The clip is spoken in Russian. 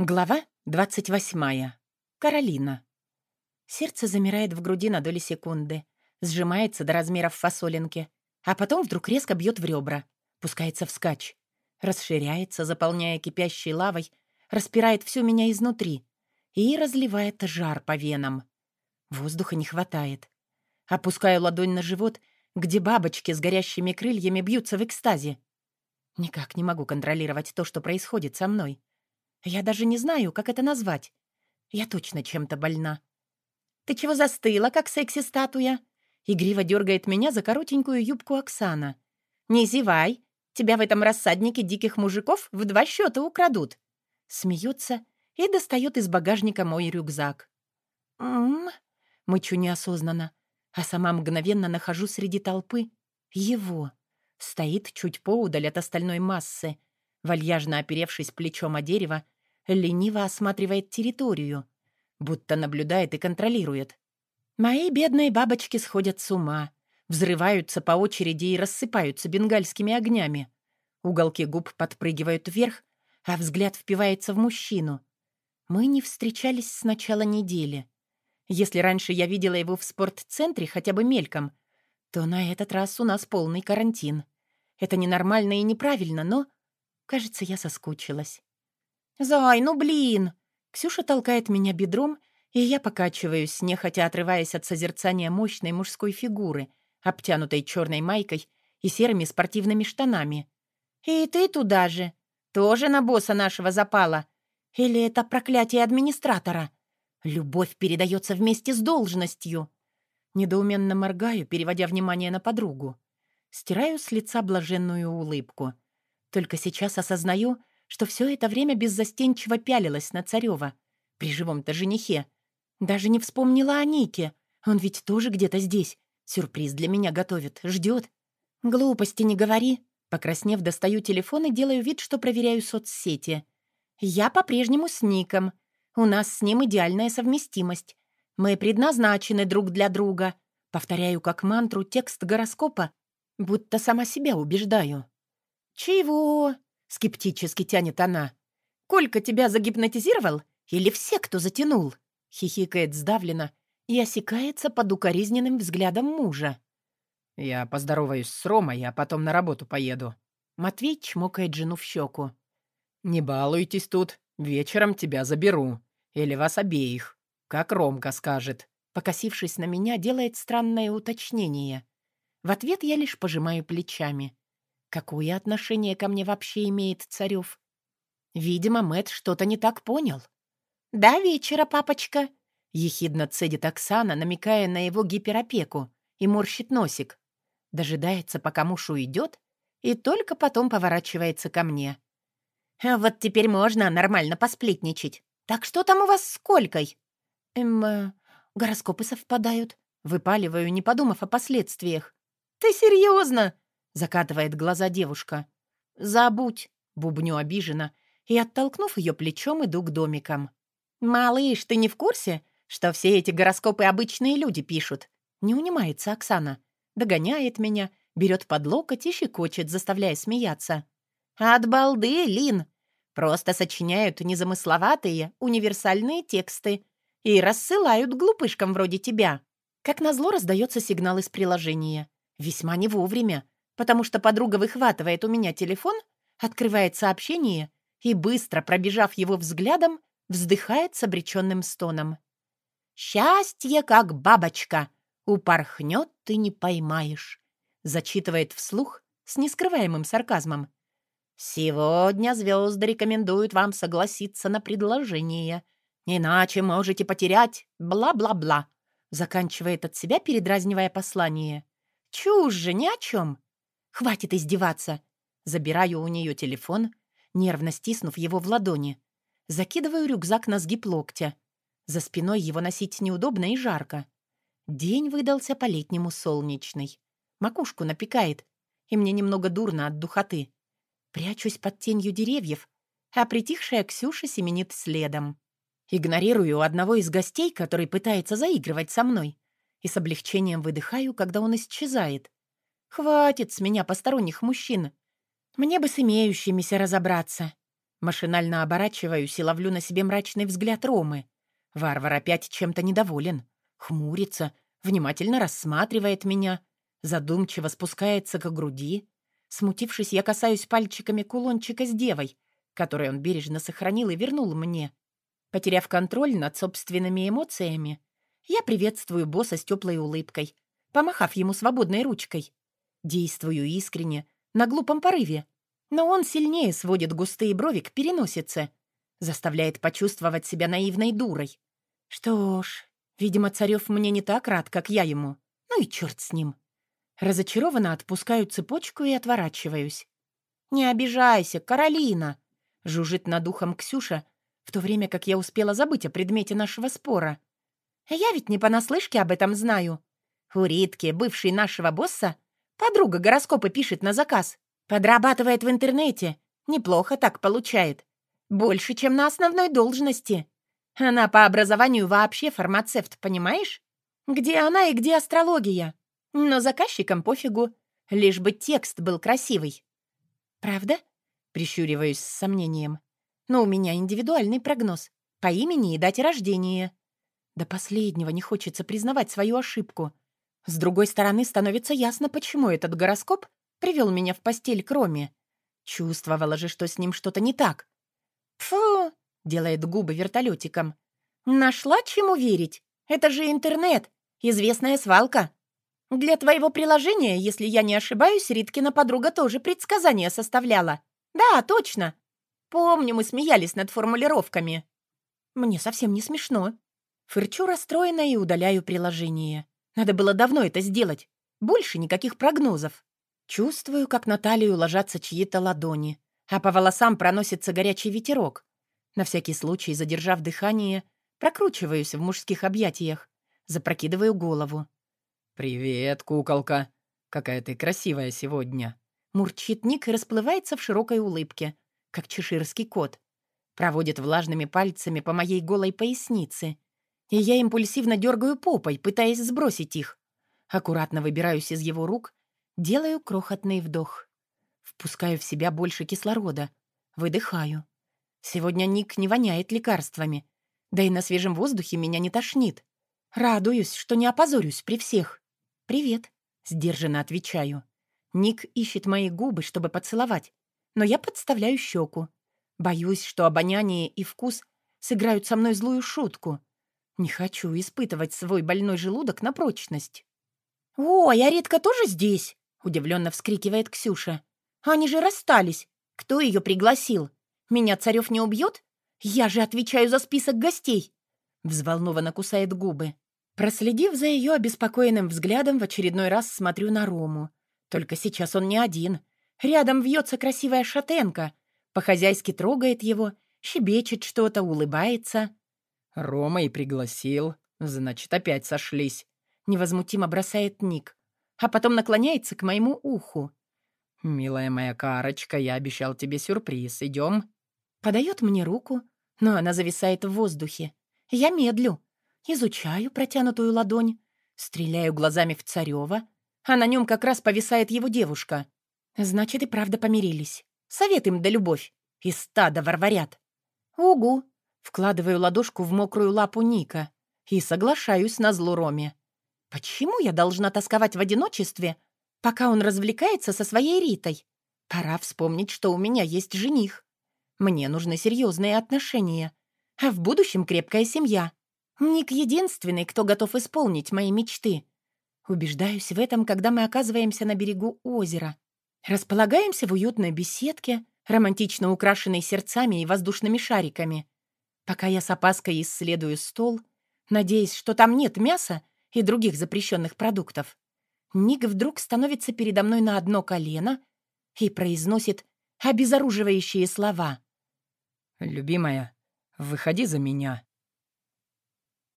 Глава 28. Каролина. Сердце замирает в груди на доли секунды, сжимается до размеров фасолинки, а потом вдруг резко бьет в ребра, пускается вскачь, расширяется, заполняя кипящей лавой, распирает всю меня изнутри и разливает жар по венам. Воздуха не хватает. Опускаю ладонь на живот, где бабочки с горящими крыльями бьются в экстазе. Никак не могу контролировать то, что происходит со мной. Я даже не знаю, как это назвать. Я точно чем-то больна. «Ты чего застыла, как секси-статуя?» Игриво дергает меня за коротенькую юбку Оксана. «Не зевай. Тебя в этом рассаднике диких мужиков в два счета украдут». Смеется и достает из багажника мой рюкзак. «М-м-м», мычу неосознанно, а сама мгновенно нахожу среди толпы его. Стоит чуть поудаль от остальной массы, вальяжно оперевшись плечом о дерево, лениво осматривает территорию, будто наблюдает и контролирует. Мои бедные бабочки сходят с ума, взрываются по очереди и рассыпаются бенгальскими огнями. Уголки губ подпрыгивают вверх, а взгляд впивается в мужчину. Мы не встречались с начала недели. Если раньше я видела его в спортцентре хотя бы мельком, то на этот раз у нас полный карантин. Это ненормально и неправильно, но Кажется, я соскучилась. «Зай, ну блин!» Ксюша толкает меня бедром, и я покачиваюсь, нехотя отрываясь от созерцания мощной мужской фигуры, обтянутой черной майкой и серыми спортивными штанами. «И ты туда же? Тоже на босса нашего запала? Или это проклятие администратора? Любовь передается вместе с должностью». Недоуменно моргаю, переводя внимание на подругу. Стираю с лица блаженную улыбку — только сейчас осознаю, что все это время беззастенчиво пялилась на Царева при живом-то женихе. Даже не вспомнила о Нике. Он ведь тоже где-то здесь. Сюрприз для меня готовит, ждет. Глупости не говори. Покраснев, достаю телефон и делаю вид, что проверяю соцсети. Я по-прежнему с Ником. У нас с ним идеальная совместимость. Мы предназначены друг для друга. Повторяю как мантру текст гороскопа, будто сама себя убеждаю. «Чего?» — скептически тянет она. «Колька тебя загипнотизировал? Или все, кто затянул?» — хихикает сдавленно и осекается под укоризненным взглядом мужа. «Я поздороваюсь с Ромой, а потом на работу поеду». Матвей чмокает жену в щеку. «Не балуйтесь тут. Вечером тебя заберу. Или вас обеих. Как Ромка скажет». Покосившись на меня, делает странное уточнение. В ответ я лишь пожимаю плечами. Какое отношение ко мне вообще имеет Царев? Видимо, Мэт что-то не так понял. «До вечера, папочка!» — ехидно цедит Оксана, намекая на его гиперопеку, и морщит носик. Дожидается, пока муж уйдет, и только потом поворачивается ко мне. «А вот теперь можно нормально посплетничать. Так что там у вас с Колькой?» «Эм, э, гороскопы совпадают». Выпаливаю, не подумав о последствиях. «Ты серьезно?» Закатывает глаза девушка. «Забудь!» — бубню обиженно и, оттолкнув ее плечом, иду к домикам. «Малыш, ты не в курсе, что все эти гороскопы обычные люди пишут?» Не унимается Оксана. Догоняет меня, берет под локоть и щекочет, заставляя смеяться. «От балды, Лин! Просто сочиняют незамысловатые, универсальные тексты и рассылают глупышкам вроде тебя». Как назло раздается сигнал из приложения. Весьма не вовремя потому что подруга выхватывает у меня телефон, открывает сообщение и, быстро пробежав его взглядом, вздыхает с обреченным стоном. «Счастье, как бабочка! Упорхнет ты не поймаешь!» зачитывает вслух с нескрываемым сарказмом. «Сегодня звезды рекомендуют вам согласиться на предложение, иначе можете потерять бла-бла-бла», заканчивает от себя, передразнивая послание. «Чушь же, ни о чем!» «Хватит издеваться!» Забираю у нее телефон, нервно стиснув его в ладони. Закидываю рюкзак на сгиб локтя. За спиной его носить неудобно и жарко. День выдался по-летнему солнечный. Макушку напекает, и мне немного дурно от духоты. Прячусь под тенью деревьев, а притихшая Ксюша семенит следом. Игнорирую одного из гостей, который пытается заигрывать со мной, и с облегчением выдыхаю, когда он исчезает. Хватит с меня посторонних мужчин. Мне бы с имеющимися разобраться. Машинально оборачиваюсь и ловлю на себе мрачный взгляд Ромы. Варвар опять чем-то недоволен. Хмурится, внимательно рассматривает меня, задумчиво спускается к груди. Смутившись, я касаюсь пальчиками кулончика с девой, который он бережно сохранил и вернул мне. Потеряв контроль над собственными эмоциями, я приветствую босса с теплой улыбкой, помахав ему свободной ручкой. Действую искренне, на глупом порыве. Но он сильнее сводит густые брови к переносице, заставляет почувствовать себя наивной дурой. Что ж, видимо, Царев мне не так рад, как я ему. Ну и черт с ним. Разочарованно отпускаю цепочку и отворачиваюсь. «Не обижайся, Каролина!» — жужжит над ухом Ксюша, в то время как я успела забыть о предмете нашего спора. «Я ведь не понаслышке об этом знаю. У Ритки, бывшей нашего босса, подруга гороскопы пишет на заказ. Подрабатывает в интернете. Неплохо так получает. Больше, чем на основной должности. Она по образованию вообще фармацевт, понимаешь? Где она и где астрология? Но заказчикам пофигу, лишь бы текст был красивый. «Правда?» — прищуриваюсь с сомнением. «Но у меня индивидуальный прогноз. По имени и дате рождения». До последнего не хочется признавать свою ошибку. С другой стороны, становится ясно, почему этот гороскоп привел меня в постель к Роме. Чувствовала же, что с ним что-то не так. «Фу!» — делает губы вертолетиком. «Нашла чему верить? Это же интернет, известная свалка. Для твоего приложения, если я не ошибаюсь, Риткина подруга тоже предсказания составляла. Да, точно. Помню, мы смеялись над формулировками. Мне совсем не смешно. Фырчу расстроена и удаляю приложение. Надо было давно это сделать. Больше никаких прогнозов. Чувствую, как на талию ложатся чьи-то ладони, а по волосам проносится горячий ветерок. На всякий случай, задержав дыхание, прокручиваюсь в мужских объятиях, запрокидываю голову. «Привет, куколка. Какая ты красивая сегодня». Мурчит Ник и расплывается в широкой улыбке, как чеширский кот. Проводит влажными пальцами по моей голой пояснице. И я импульсивно дергаю попой, пытаясь сбросить их. Аккуратно выбираюсь из его рук, делаю крохотный вдох. Впускаю в себя больше кислорода. Выдыхаю. Сегодня Ник не воняет лекарствами. Да и на свежем воздухе меня не тошнит. Радуюсь, что не опозорюсь при всех. «Привет», — сдержанно отвечаю. Ник ищет мои губы, чтобы поцеловать, но я подставляю щеку. Боюсь, что обоняние и вкус сыграют со мной злую шутку. Не хочу испытывать свой больной желудок на прочность. «Ой, а Редка тоже здесь?» — удивленно вскрикивает Ксюша. «Они же расстались. Кто ее пригласил? Меня Царев не убьет? Я же отвечаю за список гостей!» Взволнованно кусает губы. Проследив за ее обеспокоенным взглядом, в очередной раз смотрю на Рому. Только сейчас он не один. Рядом вьется красивая шатенка. По-хозяйски трогает его, щебечет что-то, улыбается. «Рома и пригласил. Значит, опять сошлись», — невозмутимо бросает Ник. А потом наклоняется к моему уху. «Милая моя Карочка, я обещал тебе сюрприз. Идем?» Подает мне руку, но она зависает в воздухе. Я медлю. Изучаю протянутую ладонь, стреляю глазами в Царева, а на нем как раз повисает его девушка. Значит, и правда помирились. Совет им да любовь. И стада ворварят. Угу. Вкладываю ладошку в мокрую лапу Ника и соглашаюсь на зло Роме. Почему я должна тосковать в одиночестве, пока он развлекается со своей Ритой? Пора вспомнить, что у меня есть жених. Мне нужны серьезные отношения, а в будущем крепкая семья. Ник единственный, кто готов исполнить мои мечты. Убеждаюсь в этом, когда мы оказываемся на берегу озера. Располагаемся в уютной беседке, романтично украшенной сердцами и воздушными шариками. Пока я с опаской исследую стол, надеясь, что там нет мяса и других запрещенных продуктов, Ник вдруг становится передо мной на одно колено и произносит обезоруживающие слова. «Любимая, выходи за меня».